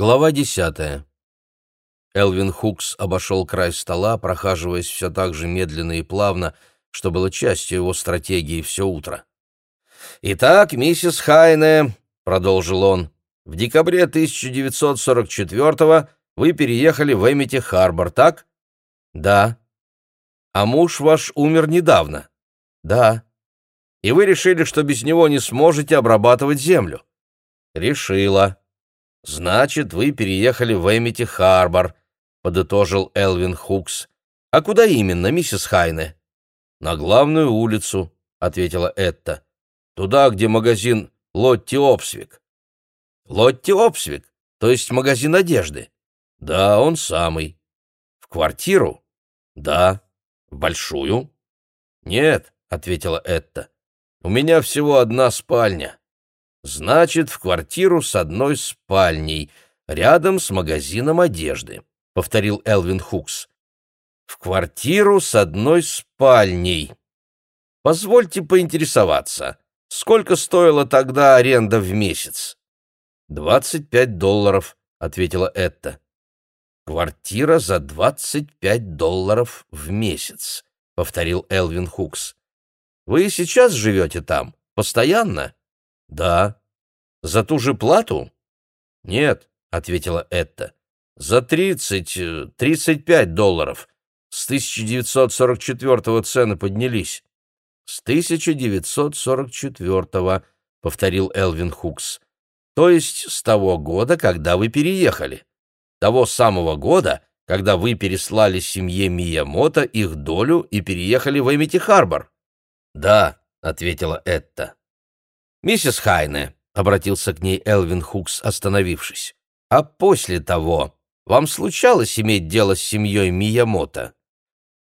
Глава десятая. Элвин Хукс обошел край стола, прохаживаясь все так же медленно и плавно, что было частью его стратегии все утро. «Итак, миссис Хайне», — продолжил он, — «в декабре 1944-го вы переехали в Эмити-Харбор, так?» «Да». «А муж ваш умер недавно?» «Да». «И вы решили, что без него не сможете обрабатывать землю?» «Решила». «Значит, вы переехали в Эмити-Харбор», — подытожил Элвин Хукс. «А куда именно, миссис Хайне?» «На главную улицу», — ответила Этта. «Туда, где магазин Лотти Опсвик». «Лотти Опсвик, то есть магазин одежды?» «Да, он самый». «В квартиру?» «Да». «В большую?» «Нет», — ответила Этта. «У меня всего одна спальня». Значит, в квартиру с одной спальней, рядом с магазином одежды, повторил Элвин Хукс. В квартиру с одной спальней. Позвольте поинтересоваться, сколько стоила тогда аренда в месяц? «Двадцать пять долларов», — ответила Этта. «Квартира за двадцать пять долларов в месяц», — повторил Элвин Хукс. «Вы сейчас живете там? Постоянно?» «Да». «За ту же плату?» «Нет», — ответила Этта. «За тридцать, э, тридцать пять долларов. С 1944-го цены поднялись». «С 1944-го», — повторил Элвин Хукс. «То есть с того года, когда вы переехали. Того самого года, когда вы переслали семье Миямото их долю и переехали в Эмити-Харбор». «Да», — ответила Этта. «Миссис Хайне», — обратился к ней Элвин Хукс, остановившись, — «а после того вам случалось иметь дело с семьей Миямото?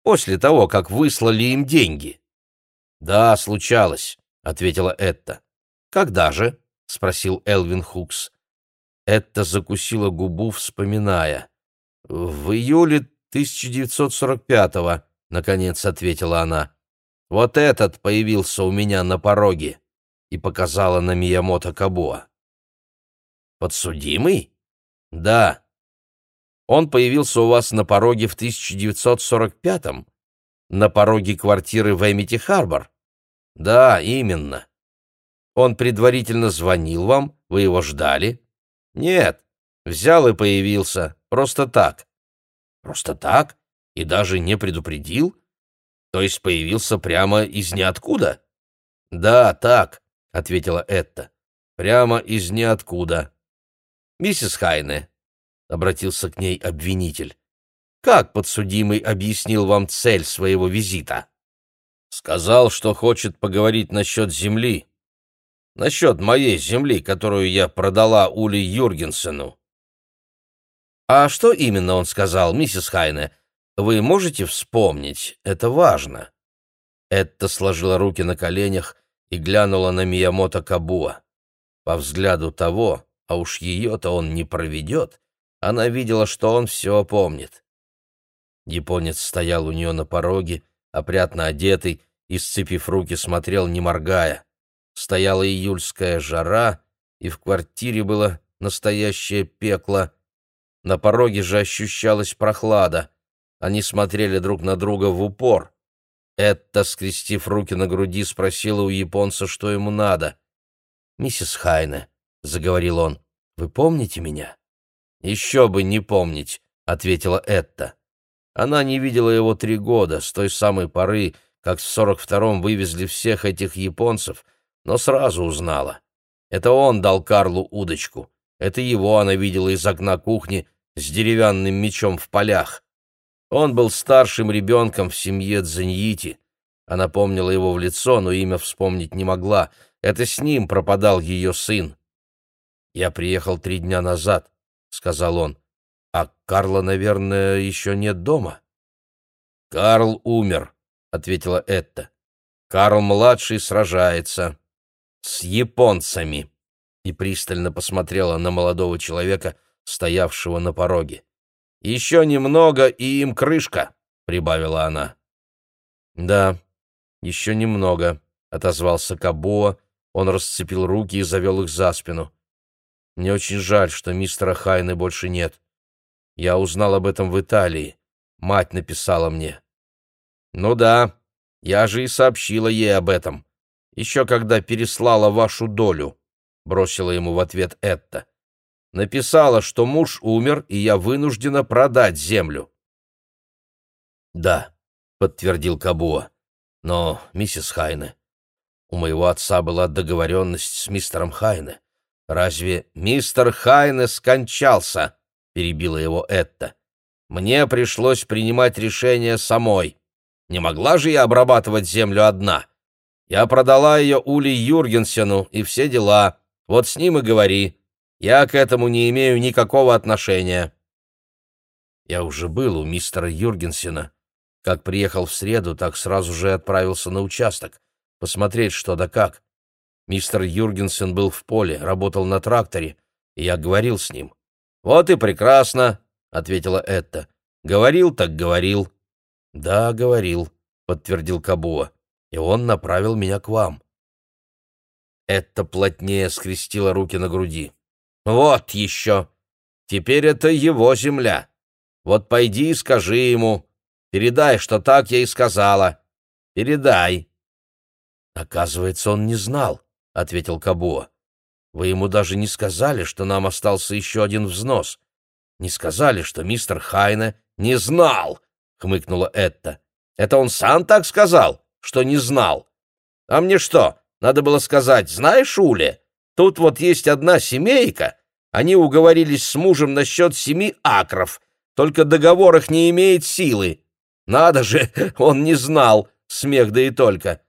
После того, как выслали им деньги?» «Да, случалось», — ответила Этта. «Когда же?» — спросил Элвин Хукс. Этта закусила губу, вспоминая. «В июле 1945-го», — наконец ответила она. «Вот этот появился у меня на пороге» и показала на Миямото Кабуа. «Подсудимый?» «Да. Он появился у вас на пороге в 1945-м? На пороге квартиры в Эмити-Харбор?» «Да, именно. Он предварительно звонил вам, вы его ждали?» «Нет, взял и появился, просто так». «Просто так? И даже не предупредил? То есть появился прямо из ниоткуда?» «Да, так ответила Этта. Прямо из ниоткуда. Миссис Хайне, обратился к ней обвинитель. Как подсудимый объяснил вам цель своего визита? Сказал, что хочет поговорить насчет земли. Насчет моей земли, которую я продала Ули Юргенсену. А что именно он сказал, миссис Хайне? Вы можете вспомнить? Это важно. Этта сложила руки на коленях и глянула на Миямото Кабуа. По взгляду того, а уж ее-то он не проведет, она видела, что он все помнит. Японец стоял у нее на пороге, опрятно одетый, и, сцепив руки, смотрел, не моргая. Стояла июльская жара, и в квартире было настоящее пекло. На пороге же ощущалась прохлада. Они смотрели друг на друга в упор. Этта, скрестив руки на груди, спросила у японца, что ему надо. «Миссис Хайне», — заговорил он, — «вы помните меня?» «Еще бы не помнить», — ответила Этта. Она не видела его три года, с той самой поры, как в сорок втором вывезли всех этих японцев, но сразу узнала. Это он дал Карлу удочку. Это его она видела из окна кухни с деревянным мечом в полях. Он был старшим ребенком в семье Дзаньити. Она помнила его в лицо, но имя вспомнить не могла. Это с ним пропадал ее сын. «Я приехал три дня назад», — сказал он. «А Карла, наверное, еще нет дома?» «Карл умер», — ответила Этта. «Карл-младший сражается с японцами» и пристально посмотрела на молодого человека, стоявшего на пороге. «Еще немного, и им крышка», — прибавила она. «Да, еще немного», — отозвался Кабуа. Он расцепил руки и завел их за спину. Мне очень жаль, что мистера Хайны больше нет. Я узнал об этом в Италии. Мать написала мне. Ну да, я же и сообщила ей об этом. Еще когда переслала вашу долю, — бросила ему в ответ Этта. Написала, что муж умер, и я вынуждена продать землю. Да, — подтвердил Кабуа. Но, миссис Хайне, у моего отца была договоренность с мистером Хайне. Разве мистер Хайне скончался? перебила его Этта. Мне пришлось принимать решение самой. Не могла же я обрабатывать землю одна. Я продала ее Ули Юргенсену и все дела. Вот с ним и говори. Я к этому не имею никакого отношения. Я уже был у мистера Юргенсена. Как приехал в среду, так сразу же отправился на участок, посмотреть, что да как. Мистер Юргенсен был в поле, работал на тракторе, и я говорил с ним. «Вот и прекрасно», — ответила Этта. «Говорил так говорил». «Да, говорил», — подтвердил Кабуа, — «и он направил меня к вам». Этта плотнее скрестила руки на груди. «Вот еще! Теперь это его земля. Вот пойди и скажи ему. Передай, что так я и сказала. Передай». «Оказывается, он не знал», — ответил Кабуа. «Вы ему даже не сказали, что нам остался еще один взнос. Не сказали, что мистер Хайне не знал», — хмыкнула Этта. «Это он сам так сказал, что не знал. А мне что, надо было сказать, знаешь, Уля, тут вот есть одна семейка, они уговорились с мужем насчет семи акров, только договор их не имеет силы. Надо же, он не знал, смех да и только.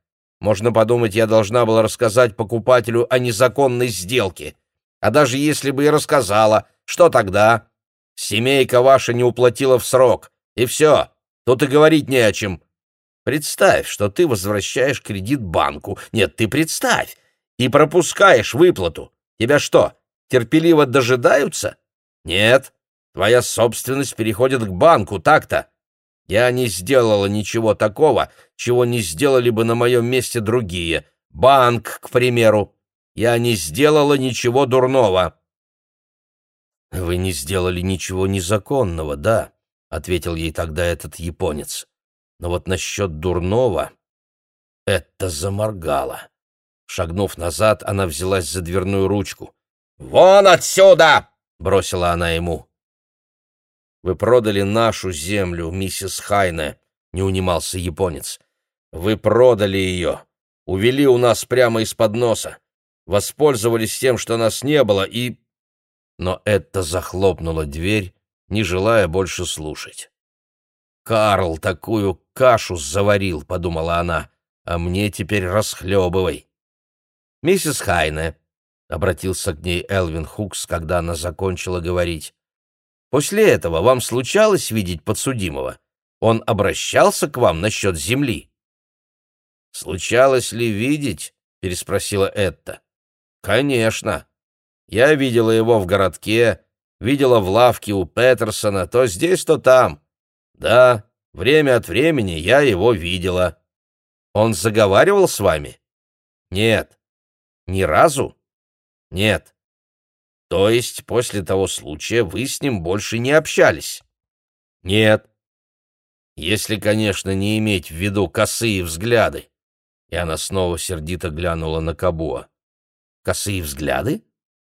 Можно подумать, я должна была рассказать покупателю о незаконной сделке. А даже если бы и рассказала, что тогда? Семейка ваша не уплатила в срок, и все, тут и говорить не о чем. Представь, что ты возвращаешь кредит банку. Нет, ты представь. И пропускаешь выплату. Тебя что, терпеливо дожидаются? Нет, твоя собственность переходит к банку, так-то. Я не сделала ничего такого, чего не сделали бы на моем месте другие. Банк, к примеру. Я не сделала ничего дурного. Вы не сделали ничего незаконного, да, ответил ей тогда этот японец. Но вот насчет дурного это заморгало. Шагнув назад, она взялась за дверную ручку. «Вон отсюда!» — бросила она ему. «Вы продали нашу землю, миссис Хайне», — не унимался японец. «Вы продали ее, увели у нас прямо из-под носа, воспользовались тем, что нас не было, и...» Но это захлопнула дверь, не желая больше слушать. «Карл такую кашу заварил», — подумала она, — «а мне теперь расхлебывай». «Миссис Хайне», — обратился к ней Элвин Хукс, когда она закончила говорить, — «после этого вам случалось видеть подсудимого? Он обращался к вам насчет земли?» «Случалось ли видеть?» — переспросила Этта. «Конечно. Я видела его в городке, видела в лавке у Петерсона, то здесь, то там. Да, время от времени я его видела. Он заговаривал с вами? Нет. Ни разу? Нет. То есть после того случая вы с ним больше не общались? Нет. Если, конечно, не иметь в виду косые взгляды. И она снова сердито глянула на Кабуа. Косые взгляды?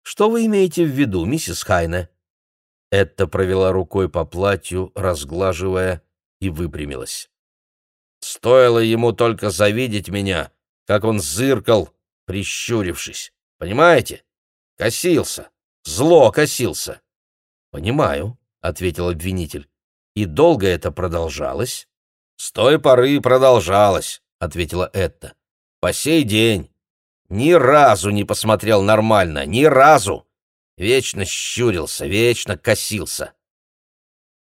Что вы имеете в виду, миссис Хайне? Этта провела рукой по платью, разглаживая, и выпрямилась. Стоило ему только завидеть меня, как он зыркал, прищурившись. Понимаете? Косился. Зло косился. Понимаю, ответил обвинитель. И долго это продолжалось? С той поры продолжалось, ответила Этта. По сей день. Ни разу не посмотрел нормально, ни разу. Вечно щурился, вечно косился.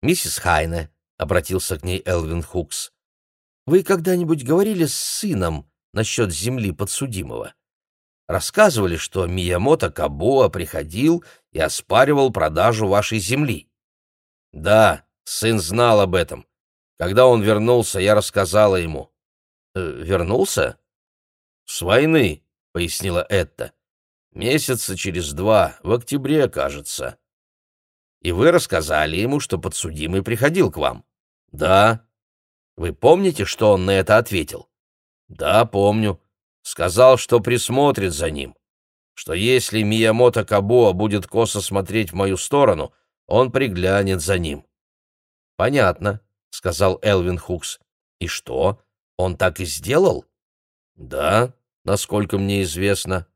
«Миссис Хайне», — обратился к ней Элвин Хукс, — «вы когда-нибудь говорили с сыном насчет земли подсудимого? Рассказывали, что Миямото Кабуа приходил и оспаривал продажу вашей земли?» «Да, сын знал об этом. Когда он вернулся, я рассказала ему». «Э, «Вернулся?» «С войны», — пояснила Этта. Месяца через два, в октябре, кажется. И вы рассказали ему, что подсудимый приходил к вам? Да. Вы помните, что он на это ответил? Да, помню. Сказал, что присмотрит за ним. Что если Миямото Кабуа будет косо смотреть в мою сторону, он приглянет за ним. Понятно, сказал Элвин Хукс. И что? Он так и сделал? Да, насколько мне известно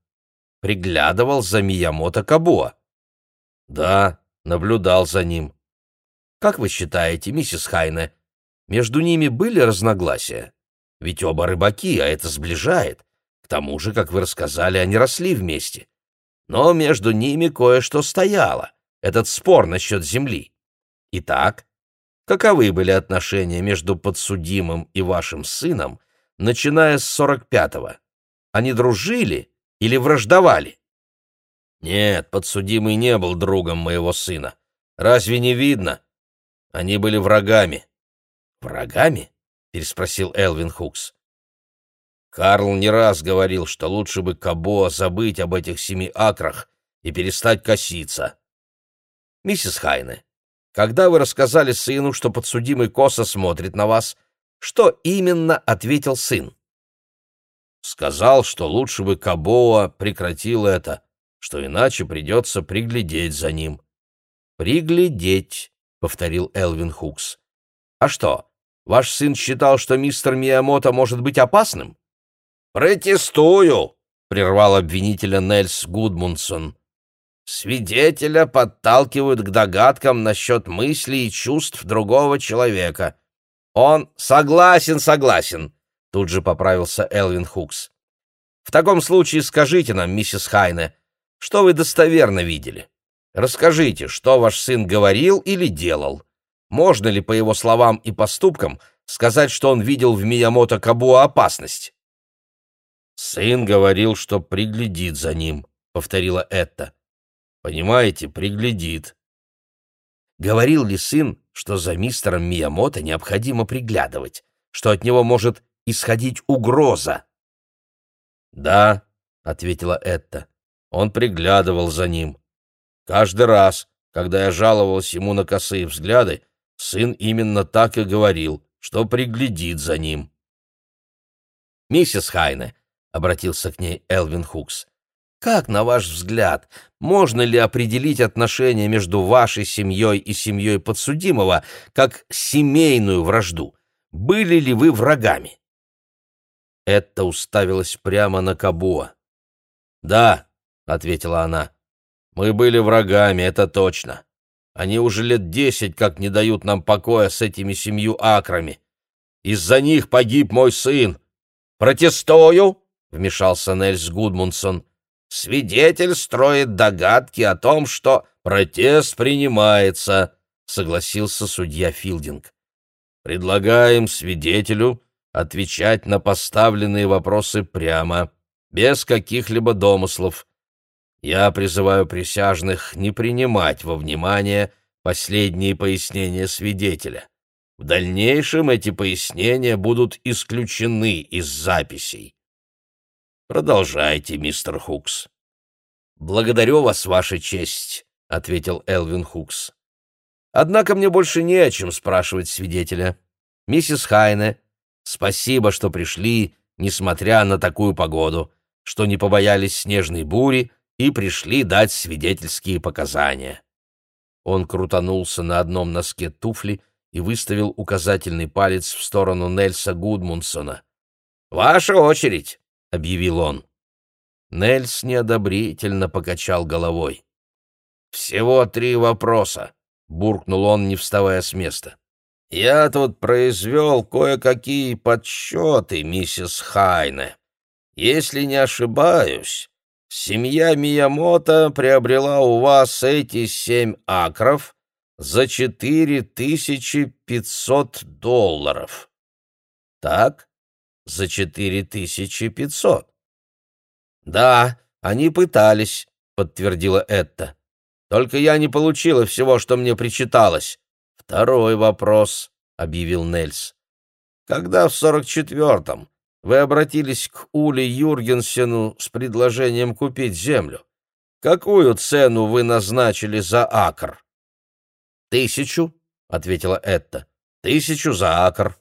приглядывал за Миямото Кабуа. Да, наблюдал за ним. Как вы считаете, миссис Хайне, между ними были разногласия? Ведь оба рыбаки, а это сближает. Тому же, как вы рассказали, они росли вместе. Но между ними кое-что стояло. Этот спор насчет земли. Итак, каковы были отношения между подсудимым и вашим сыном, начиная с сорок пятого? Они дружили или враждовали? Нет, подсудимый не был другом моего сына. Разве не видно? Они были врагами. Врагами? переспросил Элвин Хукс. Карл не раз говорил, что лучше бы Кабоа забыть об этих семи акрах и перестать коситься. Миссис Хайне, когда вы рассказали сыну, что подсудимый косо смотрит на вас, что именно ответил сын? Сказал, что лучше бы Кабоа прекратил это, что иначе придется приглядеть за ним. «Приглядеть», — повторил Элвин Хукс. «А что, ваш сын считал, что мистер Миямото может быть опасным?» «Протестую», — прервал обвинителя Нельс Гудмунсон. «Свидетеля подталкивают к догадкам насчет мыслей и чувств другого человека. Он согласен, согласен», Тут же поправился Элвин Хукс. «В таком случае скажите нам, миссис Хайне, что вы достоверно видели? Расскажите, что ваш сын говорил или делал? Можно ли, по его словам и поступкам, сказать, что он видел в Миямото Кабуа опасность?» «Сын говорил, что приглядит за ним», — повторила Этта. «Понимаете, приглядит». Говорил ли сын, что за мистером Миямото необходимо приглядывать, что от него может исходить угроза. «Да», — ответила Этта, — «он приглядывал за ним. Каждый раз, когда я жаловалась ему на косые взгляды, сын именно так и говорил, что приглядит за ним». «Миссис Хайне», — обратился к ней Элвин Хукс, — «как, на ваш взгляд, можно ли определить отношения между вашей семьей и семьей подсудимого как семейную вражду? Были ли вы врагами?» Этта уставилась прямо на Кабуа. «Да», — ответила она, — «мы были врагами, это точно. Они уже лет десять как не дают нам покоя с этими семью акрами. Из-за них погиб мой сын. Протестую!» — вмешался Нельс Гудмунсон. «Свидетель строит догадки о том, что протест принимается», — согласился судья Филдинг. «Предлагаем свидетелю отвечать на поставленные вопросы прямо, без каких-либо домыслов. Я призываю присяжных не принимать во внимание последние пояснения свидетеля. В дальнейшем эти пояснения будут исключены из записей. Продолжайте, мистер Хукс. Благодарю вас, Ваша честь, ответил Элвин Хукс. Однако мне больше не о чем спрашивать свидетеля. Миссис Хайне, Спасибо, что пришли, несмотря на такую погоду, что не побоялись снежной бури и пришли дать свидетельские показания. Он крутанулся на одном носке туфли и выставил указательный палец в сторону Нельса Гудмунсона. «Ваша очередь!» — объявил он. Нельс неодобрительно покачал головой. «Всего три вопроса», — буркнул он, не вставая с места. Я тут произвел кое-какие подсчеты, миссис Хайне. Если не ошибаюсь, семья Миямото приобрела у вас эти семь акров за четыре тысячи пятьсот долларов. Так? За четыре тысячи пятьсот. Да, они пытались, подтвердила Этта. Только я не получила всего, что мне причиталось. «Второй вопрос», — объявил Нельс. «Когда в сорок четвертом вы обратились к Уле Юргенсену с предложением купить землю, какую цену вы назначили за акр?» «Тысячу», — ответила Этта. «Тысячу за акр».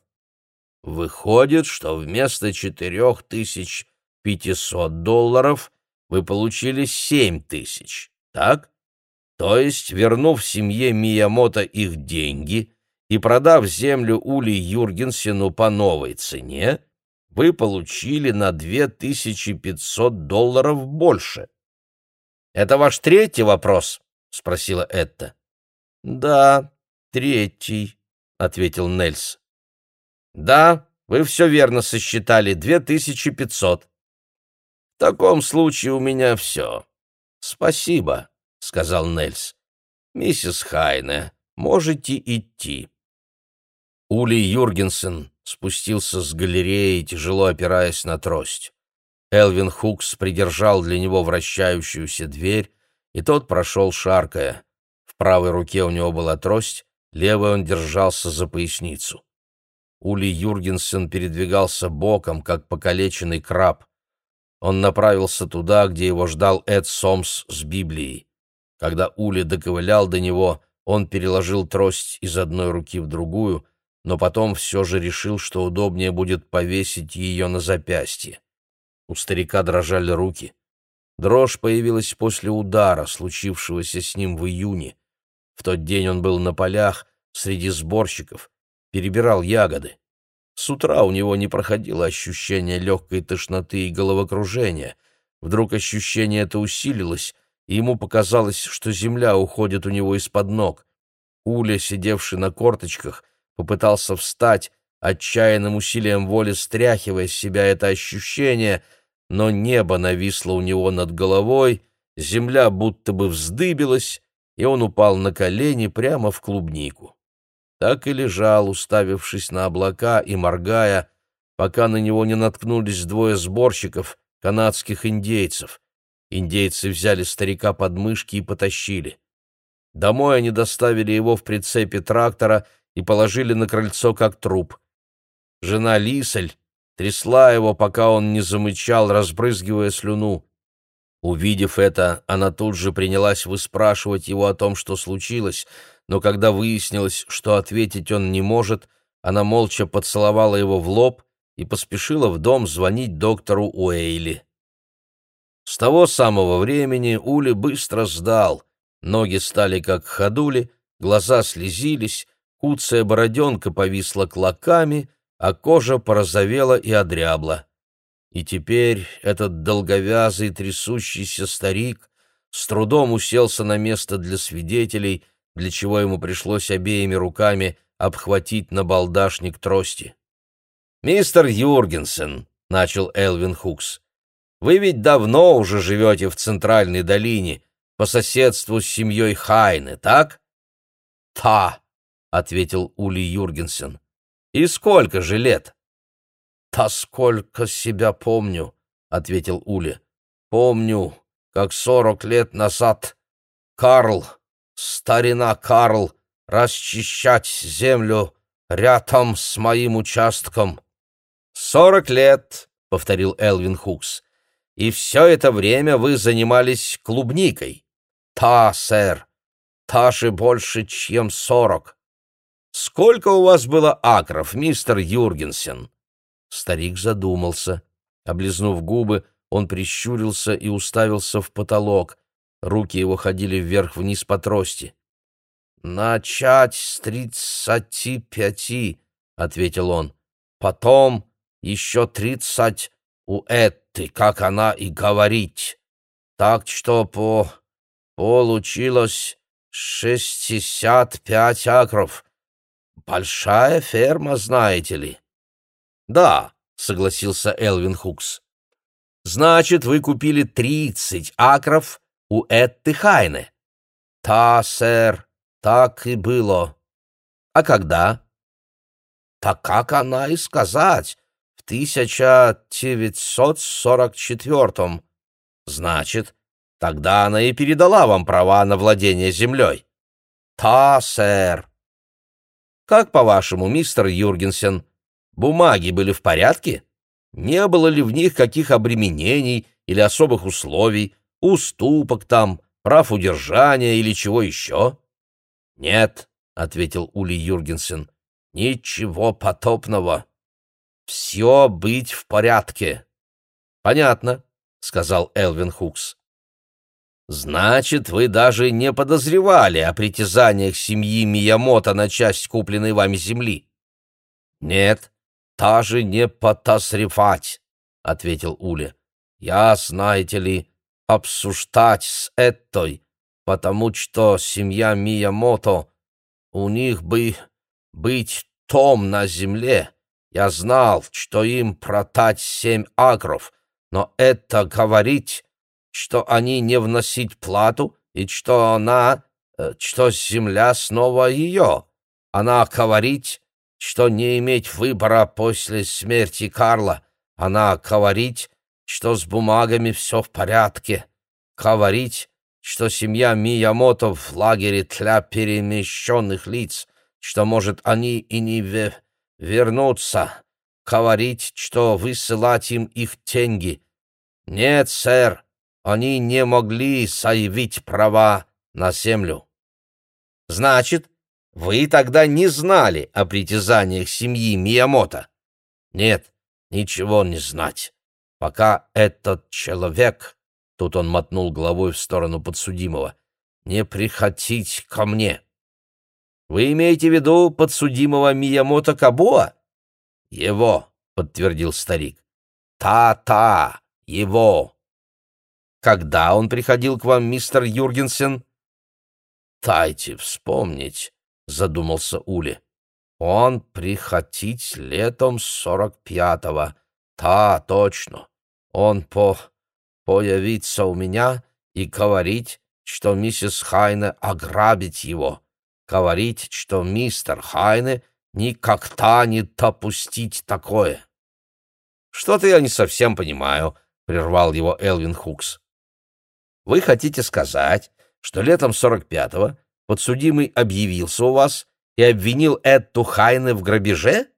«Выходит, что вместо четырех тысяч пятисот долларов вы получили семь тысяч, так? То есть, вернув семье Миямото их деньги и продав землю Ули Юргенсену по новой цене, вы получили на 2500 долларов больше. «Это ваш третий вопрос?» — спросила Этта. «Да, третий», — ответил Нельс. «Да, вы все верно сосчитали, 2500. В таком случае у меня все. Спасибо», — сказал Нельс. «Миссис Хайне, можете идти». Ули Юргенсен спустился с галереи, тяжело опираясь на трость. Элвин Хукс придержал для него вращающуюся дверь, и тот прошел шаркая. В правой руке у него была трость, левой он держался за поясницу. Ули Юргенсен передвигался боком, как покалеченный краб. Он направился туда, где его ждал Эд Сомс с Библией. Когда Ули доковылял до него, он переложил трость из одной руки в другую, но потом все же решил, что удобнее будет повесить ее на запястье. У старика дрожали руки. Дрожь появилась после удара, случившегося с ним в июне. В тот день он был на полях, среди сборщиков, перебирал ягоды. С утра у него не проходило ощущение легкой тошноты и головокружения. Вдруг ощущение это усилилось, и ему показалось, что земля уходит у него из-под ног. Уля, сидевший на корточках, попытался встать, отчаянным усилием воли стряхивая с себя это ощущение, но небо нависло у него над головой, земля будто бы вздыбилась, и он упал на колени прямо в клубнику. Так и лежал, уставившись на облака и моргая, пока на него не наткнулись двое сборщиков, канадских индейцев. Индейцы взяли старика под мышки и потащили. Домой они доставили его в прицепе трактора — и положили на крыльцо как труп. Жена Лисель трясла его, пока он не замычал, разбрызгивая слюну. Увидев это, она тут же принялась выспрашивать его о том, что случилось, но когда выяснилось, что ответить он не может, она молча поцеловала его в лоб и поспешила в дом звонить доктору Уэйли. С того самого времени Ули быстро сдал, ноги стали как ходули, глаза слезились, Куцая бороденка повисла клоками, а кожа порозовела и одрябла. И теперь этот долговязый трясущийся старик с трудом уселся на место для свидетелей, для чего ему пришлось обеими руками обхватить набалдашник трости. «Мистер Юргенсен», — начал Элвин Хукс, — «вы ведь давно уже живете в Центральной долине, по соседству с семьей Хайны, так?» «Та», — ответил Ули Юргенсен. «И сколько же лет?» «Та сколько себя помню», — ответил Ули. «Помню, как сорок лет назад Карл, старина Карл, расчищать землю рядом с моим участком». «Сорок лет», — повторил Элвин Хукс. «И все это время вы занимались клубникой?» «Та, сэр, та же больше, чем сорок». «Сколько у вас было акров, мистер Юргенсен?» Старик задумался. Облизнув губы, он прищурился и уставился в потолок. Руки его ходили вверх-вниз по трости. «Начать с тридцати пяти», — ответил он. «Потом еще тридцать у Этты, как она и говорить. Так что по... получилось шестьдесят пять акров». Большая ферма, знаете ли. Да, согласился Элвин Хукс. Значит, вы купили тридцать акров у Этты Хайне. Та, сэр, так и было. А когда? Так как она и сказать, в 1944-м. Значит, тогда она и передала вам права на владение землей. Та, сэр. Как по-вашему, мистер Юргенсен, бумаги были в порядке? Не было ли в них каких обременений или особых условий, Уступок там, прав удержания или чего еще? Нет, — ответил Ули Юргенсен, — ничего потопного. Все быть в порядке. Понятно, — сказал Элвин Хукс. Значит, вы даже не подозревали о притязаниях семьи Миямото на часть купленной вами земли? Нет, даже не подозревать, — ответил Уля. Я, знаете ли, обсуждать с этой, потому что семья Миямото, у них бы быть том на земле. Я знал, что им протать семь агров, но это говорить, что они не вносить плату и что она, э, что земля снова ее. Она говорить, что не иметь выбора после смерти Карла. Она говорить, что с бумагами все в порядке. Говорить, что семья Миямото в лагере для перемещенных лиц, что, может, они и не вернутся. Говорить, что высылать им их деньги. Нет, сэр, они не могли заявить права на землю. Значит, вы тогда не знали о притязаниях семьи Миямото? Нет, ничего не знать пока этот человек, тут он мотнул головой в сторону подсудимого, не приходить ко мне. Вы имеете в виду подсудимого Миямото Кабуа? Его, подтвердил старик. Та-та, его. Когда он приходил к вам, мистер Юргенсен? Тайте вспомнить, задумался Ули. Он приходить летом сорок пятого. Та, точно он по появиться у меня и говорить, что миссис Хайне ограбить его, говорить, что мистер Хайне никогда не допустить такое. Что-то я не совсем понимаю, прервал его Элвин Хукс. Вы хотите сказать, что летом 45-го подсудимый объявился у вас и обвинил Этту Хайне в грабеже?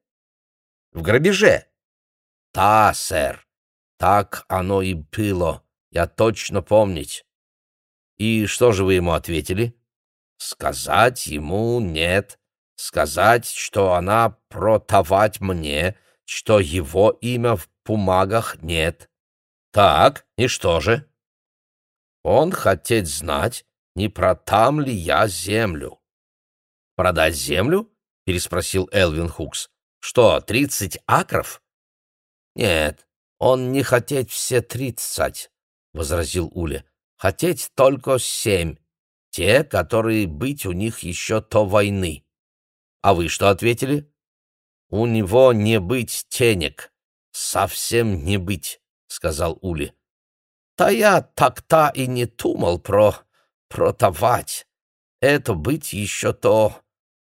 В грабеже? Да, сэр. Так оно и было, я точно помнить. И что же вы ему ответили? Сказать ему нет, сказать, что она протовать мне, что его имя в бумагах нет. Так, и что же? Он хотеть знать, не протам ли я землю. Продать землю? переспросил Элвин Хукс. Что, тридцать акров? Нет, «Он не хотеть все тридцать», — возразил Уля. «Хотеть только семь, те, которые быть у них еще то войны». «А вы что ответили?» «У него не быть тенек, совсем не быть», — сказал Ули. «Та я так-то и не думал про... протовать. Это быть еще то...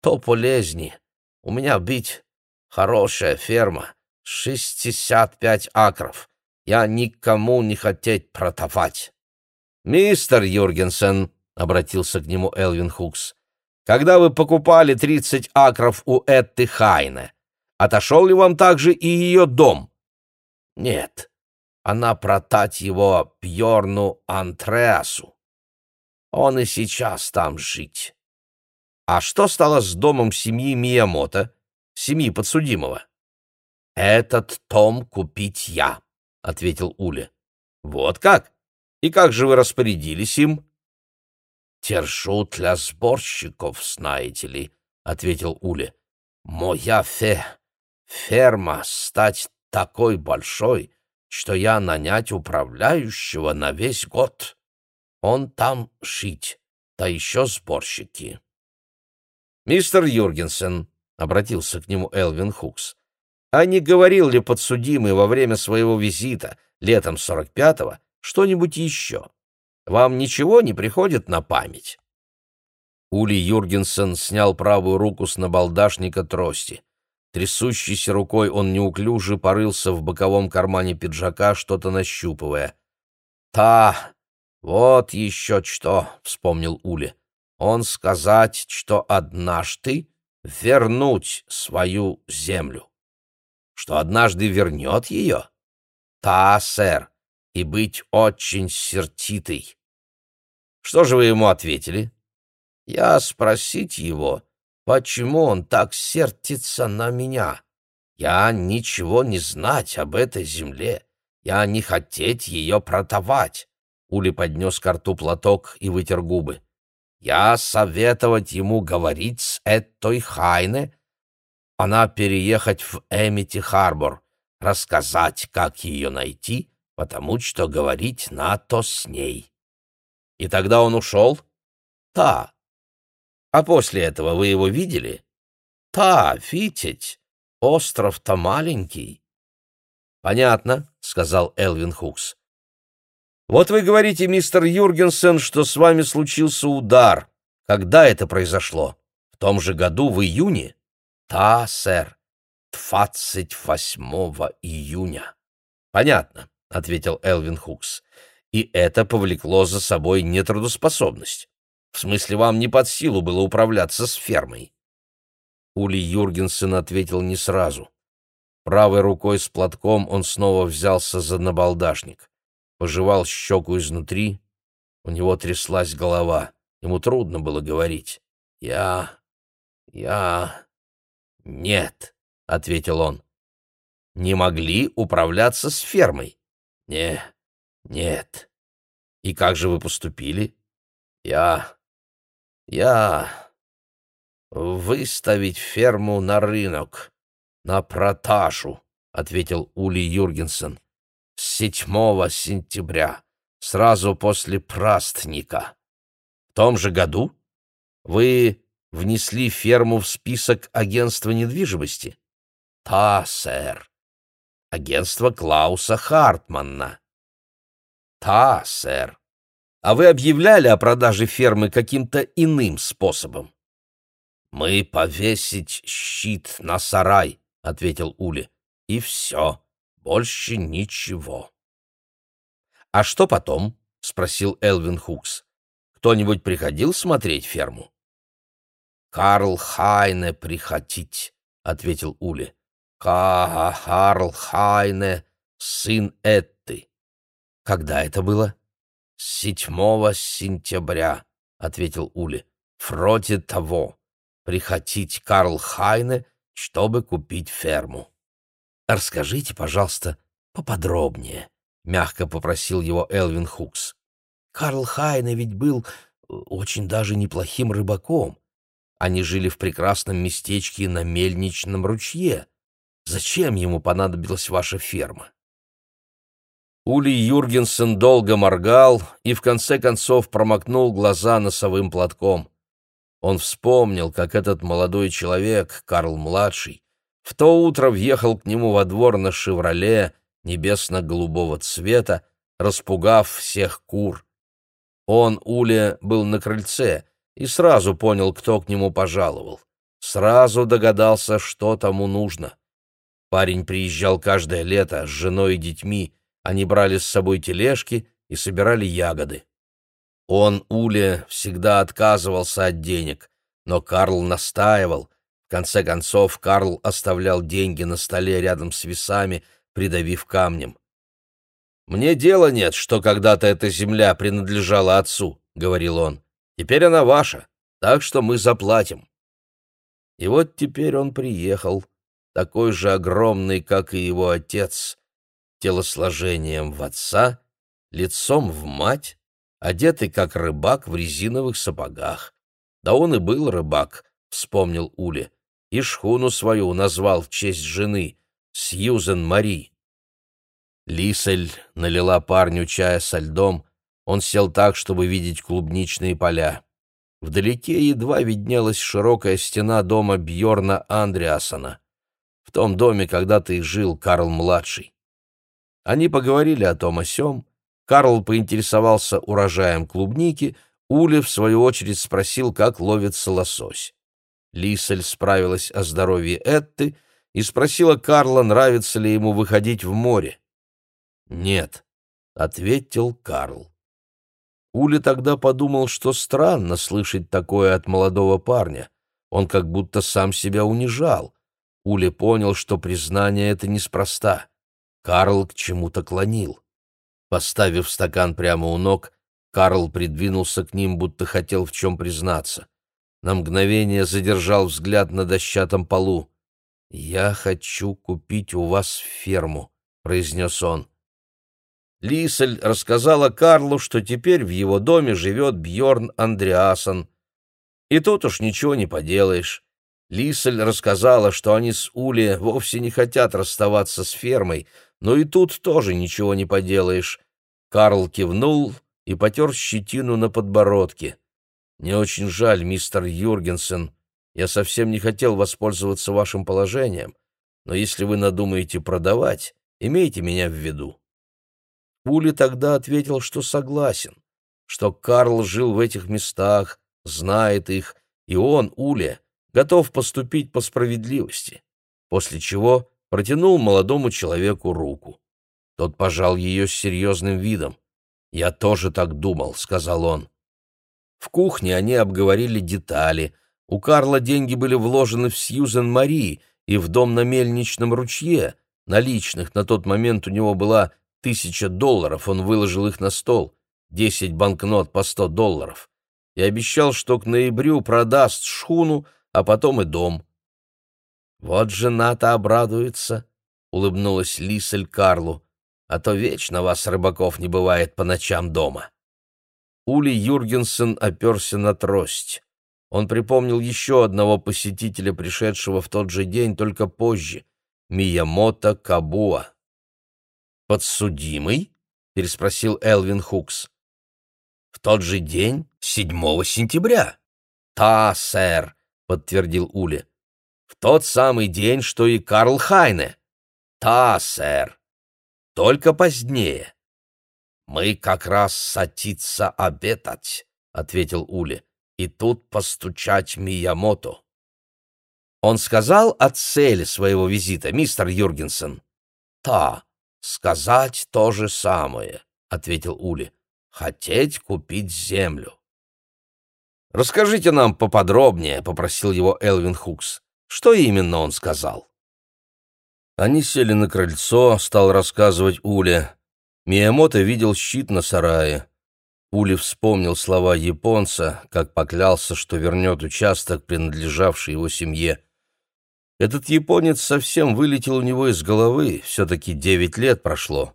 то полезнее. У меня быть хорошая ферма» шестьдесят пять акров. Я никому не хотеть продавать. «Мистер Юргенсен», — обратился к нему Элвин Хукс, — «когда вы покупали тридцать акров у Этты Хайне, отошел ли вам также и ее дом?» «Нет, она протать его Бьорну Антреасу. Он и сейчас там жить». «А что стало с домом семьи Миямото, семьи подсудимого?» «Этот том купить я», — ответил Уля. «Вот как? И как же вы распорядились им?» «Держу для сборщиков, знаете ли», — ответил Уля. «Моя фе... ферма стать такой большой, что я нанять управляющего на весь год. Он там жить, да еще сборщики». «Мистер Юргенсен», — обратился к нему Элвин Хукс, — а не говорил ли подсудимый во время своего визита летом 45-го что-нибудь еще? Вам ничего не приходит на память?» Ули Юргенсен снял правую руку с набалдашника трости. Трясущейся рукой он неуклюже порылся в боковом кармане пиджака, что-то нащупывая. «Та, вот еще что!» — вспомнил Ули. «Он сказать, что однажды вернуть свою землю» что однажды вернет ее? Та, сэр, и быть очень сердитой. Что же вы ему ответили? Я спросить его, почему он так сердится на меня. Я ничего не знать об этой земле. Я не хотеть ее продавать. Ули поднес к рту платок и вытер губы. Я советовать ему говорить с этой Хайне, она переехать в Эмити-Харбор, рассказать, как ее найти, потому что говорить надо с ней. И тогда он ушел? Да. А после этого вы его видели? Да, видеть. Остров-то маленький. Понятно, сказал Элвин Хукс. Вот вы говорите, мистер Юргенсен, что с вами случился удар. Когда это произошло? В том же году, в июне? Да, сэр. 28 июня. Понятно, ответил Элвин Хукс. И это повлекло за собой нетрудоспособность. В смысле, вам не под силу было управляться с фермой. Ули Юргенсен ответил не сразу. Правой рукой с платком он снова взялся за набалдашник пожевал щеку изнутри. У него тряслась голова. Ему трудно было говорить. «Я... я... нет», — ответил он. «Не могли управляться с фермой?» «Не... нет». «И как же вы поступили?» «Я... я... выставить ферму на рынок, на протажу», — ответил Ули Юргенсен. 7 сентября, сразу после праздника. В том же году вы внесли ферму в список агентства недвижимости? Да, сэр. Агентство Клауса Хартманна. Да, сэр. А вы объявляли о продаже фермы каким-то иным способом? Мы повесить щит на сарай, ответил Ули. И все. Больше ничего. «А что потом?» — спросил Элвин Хукс. «Кто-нибудь приходил смотреть ферму?» «Карл Хайне приходить», — ответил Ули. «Ка Карл Хайне, сын Этты». «Когда это было?» «Седьмого сентября», — ответил Ули. «Вроде того. Приходить Карл Хайне, чтобы купить ферму». «Расскажите, пожалуйста, поподробнее», — мягко попросил его Элвин Хукс. «Карл Хайне ведь был э, очень даже неплохим рыбаком. Они жили в прекрасном местечке на мельничном ручье. Зачем ему понадобилась ваша ферма?» Ули Юргенсен долго моргал и в конце концов промокнул глаза носовым платком. Он вспомнил, как этот молодой человек, Карл-младший, в то утро въехал к нему во двор на «Шевроле» небесно-голубого цвета, распугав всех кур. Он, Уля, был на крыльце и сразу понял, кто к нему пожаловал. Сразу догадался, что тому нужно. Парень приезжал каждое лето с женой и детьми, они брали с собой тележки и собирали ягоды. Он, Уля, всегда отказывался от денег, но Карл настаивал, конце концов Карл оставлял деньги на столе рядом с весами, придавив камнем. «Мне дела нет, что когда-то эта земля принадлежала отцу», — говорил он. «Теперь она ваша, так что мы заплатим». И вот теперь он приехал, такой же огромный, как и его отец, телосложением в отца, лицом в мать, одетый как рыбак в резиновых сапогах. Да он и был рыбак, вспомнил Ули и шхуну свою назвал в честь жены Сьюзен Мари. Лисель налила парню чая со льдом, он сел так, чтобы видеть клубничные поля. Вдалеке едва виднелась широкая стена дома Бьорна Андреасона. В том доме когда-то и жил Карл-младший. Они поговорили о том о сём, Карл поинтересовался урожаем клубники, Уля, в свою очередь, спросил, как ловится лосось. Лисель справилась о здоровье Этты и спросила Карла, нравится ли ему выходить в море. «Нет», — ответил Карл. Ули тогда подумал, что странно слышать такое от молодого парня. Он как будто сам себя унижал. Ули понял, что признание это неспроста. Карл к чему-то клонил. Поставив стакан прямо у ног, Карл придвинулся к ним, будто хотел в чем признаться. На мгновение задержал взгляд на дощатом полу. «Я хочу купить у вас ферму», — произнес он. Лисель рассказала Карлу, что теперь в его доме живет Бьорн Андреасон. И тут уж ничего не поделаешь. Лисель рассказала, что они с Ули вовсе не хотят расставаться с фермой, но и тут тоже ничего не поделаешь. Карл кивнул и потер щетину на подбородке. «Мне очень жаль, мистер Юргенсен. Я совсем не хотел воспользоваться вашим положением, но если вы надумаете продавать, имейте меня в виду». Ули тогда ответил, что согласен, что Карл жил в этих местах, знает их, и он, Ули, готов поступить по справедливости, после чего протянул молодому человеку руку. Тот пожал ее с серьезным видом. «Я тоже так думал», — сказал он. В кухне они обговорили детали. У Карла деньги были вложены в Сьюзен Мари и в дом на мельничном ручье. Наличных на тот момент у него была тысяча долларов, он выложил их на стол, десять банкнот по сто долларов, и обещал, что к ноябрю продаст шхуну, а потом и дом. «Вот жена-то обрадуется», — улыбнулась Лисель Карлу, «а то вечно вас, рыбаков, не бывает по ночам дома». Ули Юргенсен оперся на трость. Он припомнил еще одного посетителя, пришедшего в тот же день, только позже — Миямото Кабуа. «Подсудимый?» — переспросил Элвин Хукс. «В тот же день, 7 сентября». «Та, сэр», — подтвердил Ули. «В тот самый день, что и Карл Хайне». «Та, сэр. Только позднее». «Мы как раз садиться обедать», — ответил Ули, — «и тут постучать Миямото». Он сказал о цели своего визита, мистер Юргенсен. «Та, сказать то же самое», — ответил Ули. «Хотеть купить землю». «Расскажите нам поподробнее», — попросил его Элвин Хукс. «Что именно он сказал?» Они сели на крыльцо, стал рассказывать Уле. Миямото видел щит на сарае. Ули вспомнил слова японца, как поклялся, что вернет участок, принадлежавший его семье. Этот японец совсем вылетел у него из головы, все-таки девять лет прошло.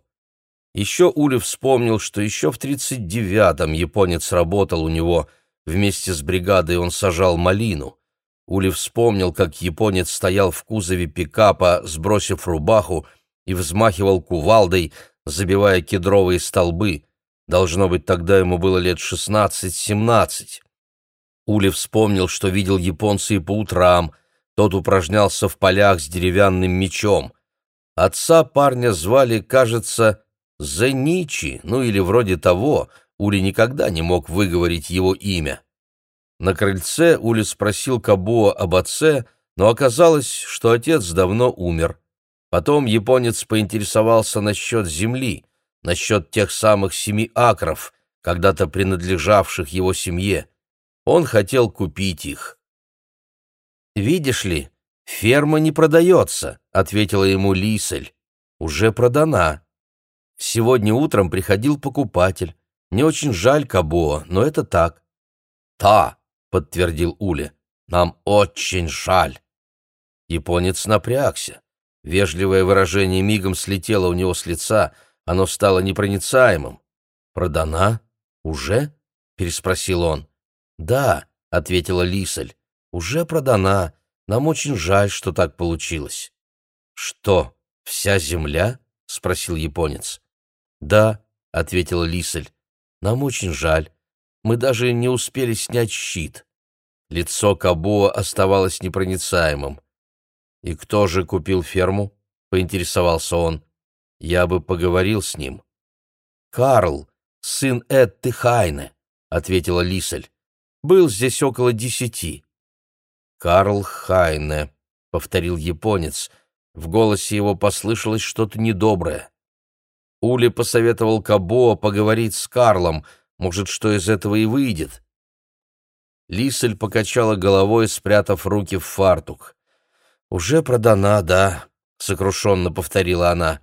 Еще Ули вспомнил, что еще в тридцать девятом японец работал у него, вместе с бригадой он сажал малину. Ули вспомнил, как японец стоял в кузове пикапа, сбросив рубаху, и взмахивал кувалдой, забивая кедровые столбы. Должно быть, тогда ему было лет шестнадцать-семнадцать. Ули вспомнил, что видел японца и по утрам — тот упражнялся в полях с деревянным мечом. Отца парня звали, кажется, Зеничи, ну или вроде того, Ули никогда не мог выговорить его имя. На крыльце Ули спросил Кабуа об отце, но оказалось, что отец давно умер. Потом японец поинтересовался насчет земли, насчет тех самых семи акров, когда-то принадлежавших его семье. Он хотел купить их. «Видишь ли, ферма не продается», — ответила ему Лисель. «Уже продана. Сегодня утром приходил покупатель. Не очень жаль Кабоа, но это так». «Та», — подтвердил Уля, — «нам очень жаль». Японец напрягся. Вежливое выражение мигом слетело у него с лица, оно стало непроницаемым. «Продана? Уже?» — переспросил он. «Да», — ответила Лисель уже продана. Нам очень жаль, что так получилось». «Что, вся земля?» — спросил японец. «Да», — ответила Лисель. «Нам очень жаль. Мы даже не успели снять щит». Лицо Кабуа оставалось непроницаемым. «И кто же купил ферму?» — поинтересовался он. «Я бы поговорил с ним». «Карл, сын Этты Хайне», — ответила Лисель. «Был здесь около десяти. «Карл Хайне», — повторил японец. В голосе его послышалось что-то недоброе. Ули посоветовал Кабоа поговорить с Карлом, может, что из этого и выйдет. Лисель покачала головой, спрятав руки в фартук. «Уже продана, да», — сокрушенно повторила она.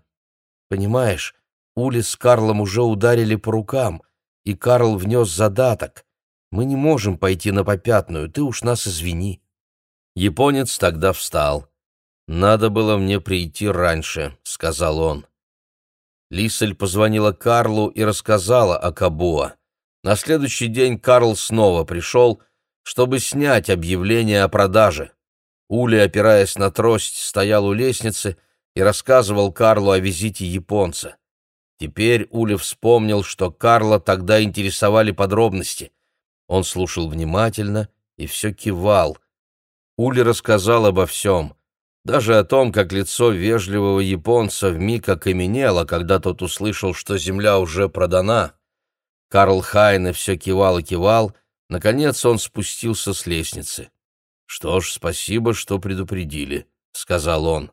«Понимаешь, Ули с Карлом уже ударили по рукам, и Карл внес задаток. Мы не можем пойти на попятную, ты уж нас извини». Японец тогда встал. «Надо было мне прийти раньше», — сказал он. Лисель позвонила Карлу и рассказала о Кабуа. На следующий день Карл снова пришел, чтобы снять объявление о продаже. Ули, опираясь на трость, стоял у лестницы и рассказывал Карлу о визите японца. Теперь Ули вспомнил, что Карла тогда интересовали подробности. Он слушал внимательно и все кивал. Ули рассказал обо всем, даже о том, как лицо вежливого японца вмиг окаменело, когда тот услышал, что земля уже продана. Карл Хайне все кивал и кивал, наконец он спустился с лестницы. «Что ж, спасибо, что предупредили», — сказал он.